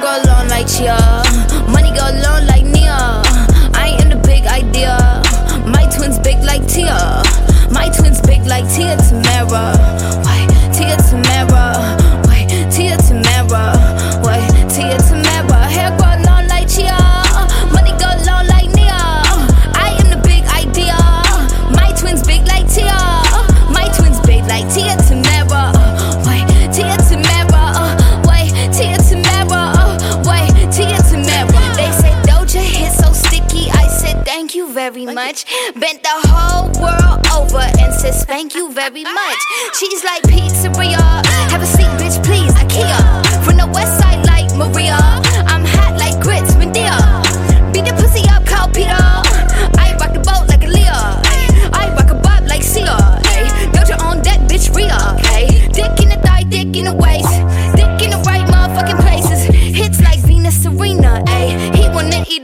go long like you. very much. Bent the whole world over and says Thank you very much. She's like pizzeria. Have a seat, bitch, please. IKEA. From the west side, like Maria. I'm hot like grits, Medea. Beat the pussy up, call Peter. I rock the boat like a Leo. I rock a bob like Sia. your own deck, bitch, Ria. Dick in the thigh, dick in the waist.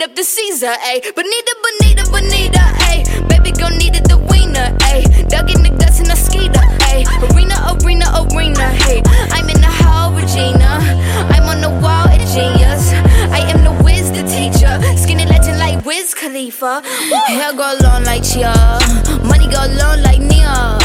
heat up the Caesar, ayy. Bonita, bonita, bonita, ayy. Baby girl needed the wiener, ayy. Dug in the guts in a skeeter, ayy. Arena, arena, arena, hey. I'm in the hall, Regina. I'm on the wall, at genius. I am the whiz, the teacher. Skinny legend like Wiz Khalifa. Hair go long like Chia. Money go long like Nia.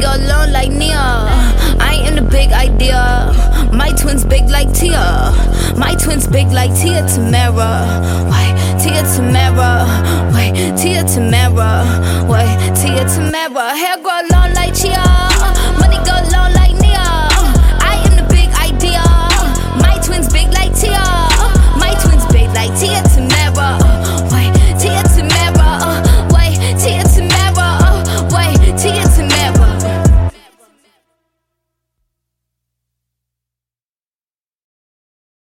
Go alone like Nia. I am the big idea. My twins big like Tia. My twins big like Tia Tamera. Why Tia Tamera? Why Tia Tamera? Why Tia Tamera? Hair grow long.